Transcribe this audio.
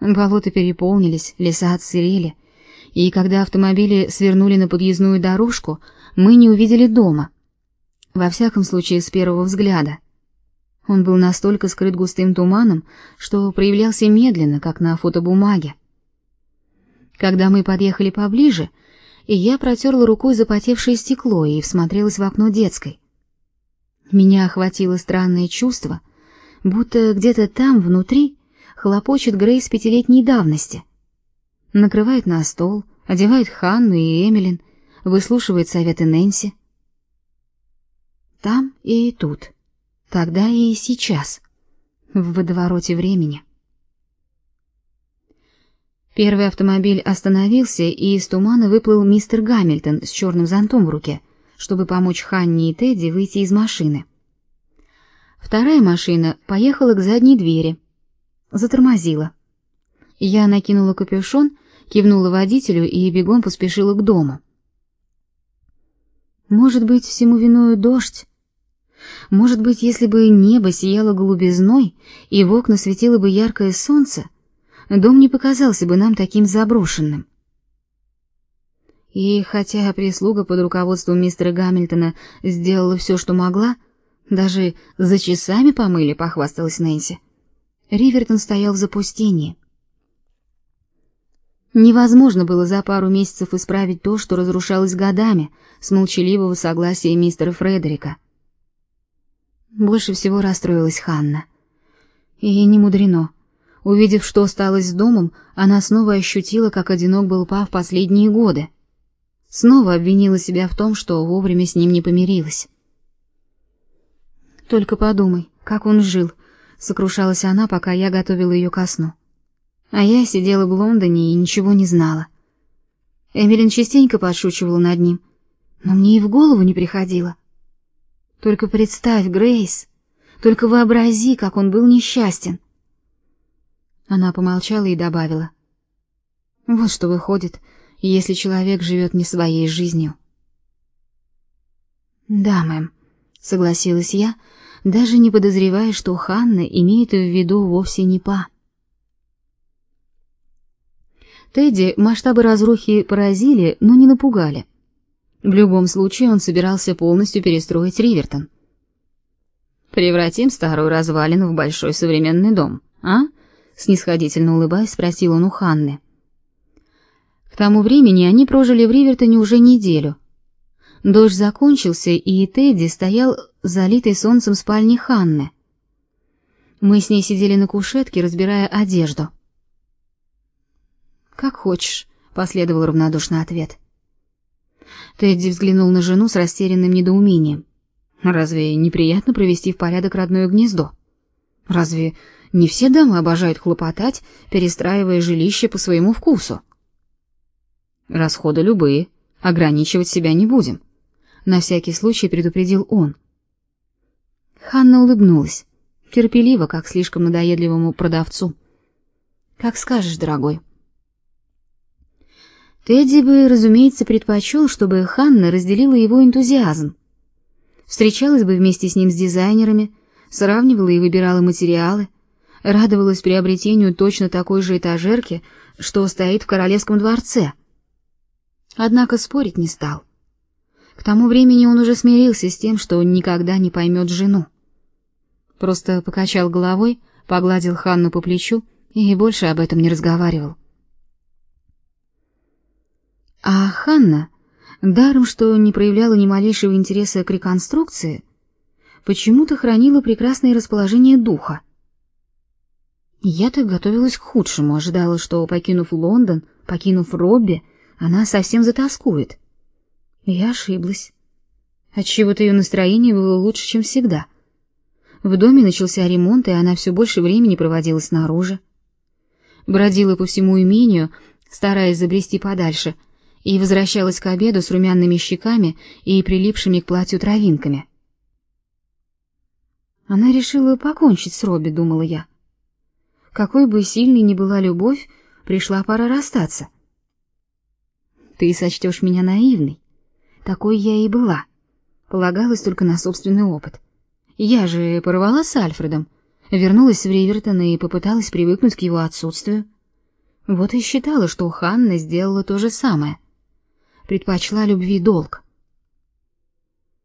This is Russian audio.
Болота переполнились, леса отсырели, и когда автомобили свернули на подъездную дорожку, мы не увидели дома. Во всяком случае, с первого взгляда. Он был настолько скрыт густым туманом, что проявлялся медленно, как на фотобумаге. Когда мы подъехали поближе, и я протерла рукой запотевшее стекло и всмотрелась в окно детской. Меня охватило странное чувство, будто где-то там, внутри, хлопочет Грейс пятилетней давности. Накрывает на стол, одевает Ханну и Эмилин, выслушивает советы Нэнси. Там и тут, тогда и сейчас, в водовороте времени. Первый автомобиль остановился, и из тумана выплыл мистер Гамильтон с черным зонтом в руке, чтобы помочь Ханне и Тедди выйти из машины. Вторая машина поехала к задней двери. Затормозила. Я накинула капюшон, кивнула водителю и бегом поспешила к дому. Может быть, всему виною дождь? Может быть, если бы небо сияло голубизной и в окна светило бы яркое солнце, дом не показался бы нам таким заброшенным. И хотя прислуга под руководством мистера Гамильтона сделала все, что могла, даже за часами помыли, похвасталась Нэнси. Ривертон стоял в запустении. Невозможно было за пару месяцев исправить то, что разрушалось годами, с молчаливого согласия мистера Фредерика. Больше всего расстроилась Ханна. И не мудрено. Увидев, что осталось с домом, она снова ощутила, как одинок был па в последние годы. Снова обвинила себя в том, что вовремя с ним не помирилась. Только подумай, как он жил, сокрушалась она, пока я готовила ее ко сну. А я сидела в Лондоне и ничего не знала. Эмилин частенько подшучивала над ним, но мне и в голову не приходило. Только представь, Грейс, только вообрази, как он был несчастен. Она помолчала и добавила: Вот что выходит, если человек живет не своей жизнью. Да, мэм, согласилась я, даже не подозревая, что Ханна имеет в виду вовсе не па. Тедди масштабы разрухи поразили, но не напугали. В любом случае он собирался полностью перестроить Ривертон. Превратим старую развалину в большой современный дом, а? снисходительно улыбаясь, спросил он у Ханны. К тому времени они прожили в Ривертоне уже неделю. Дождь закончился, и Тедди стоял залитый солнцем в спальне Ханны. Мы с ней сидели на кушетке, разбирая одежду. Как хочешь, последовал равнодушный ответ. Тедди взглянул на жену с растерянным недоумением. Разве неприятно провести в порядок родное гнездо? Разве не все дамы обожают хлопотать, перестраивая жилище по своему вкусу. Расходы любые, ограничивать себя не будем. На всякий случай предупредил он. Ханна улыбнулась, терпеливо, как слишком надоедливому продавцу. Как скажешь, дорогой. Тедди бы, разумеется, предпочел, чтобы Ханна разделила его энтузиазм. Встречалась бы вместе с ним с дизайнерами, сравнивала и выбирала материалы, радовалась приобретению точно такой же этажерки, что стоит в королевском дворце. Однако спорить не стал. К тому времени он уже смирился с тем, что никогда не поймет жену. Просто покачал головой, погладил Ханну по плечу и больше об этом не разговаривал. А Ханна, даром что не проявляла ни малейшего интереса к реконструкции, почему-то хранила прекрасное расположение духа. Я-то готовилась к худшему, ожидала, что, покинув Лондон, покинув Робби, она совсем затаскует. Я ошиблась. Отчего-то ее настроение было лучше, чем всегда. В доме начался ремонт, и она все больше времени проводила снаружи. Бродила по всему имению, стараясь забрести подальше, и возвращалась к обеду с румяными щеками и прилипшими к платью травинками. Она решила покончить с Робби, думала я. Какой бы сильной ни была любовь, пришла пора расстаться. Ты сочтешь меня наивной. Такой я и была. Полагалась только на собственный опыт. Я же порвала с Альфредом, вернулась в Ривертон и попыталась привыкнуть к его отсутствию. Вот и считала, что Ханна сделала то же самое. Предпочла любви долг.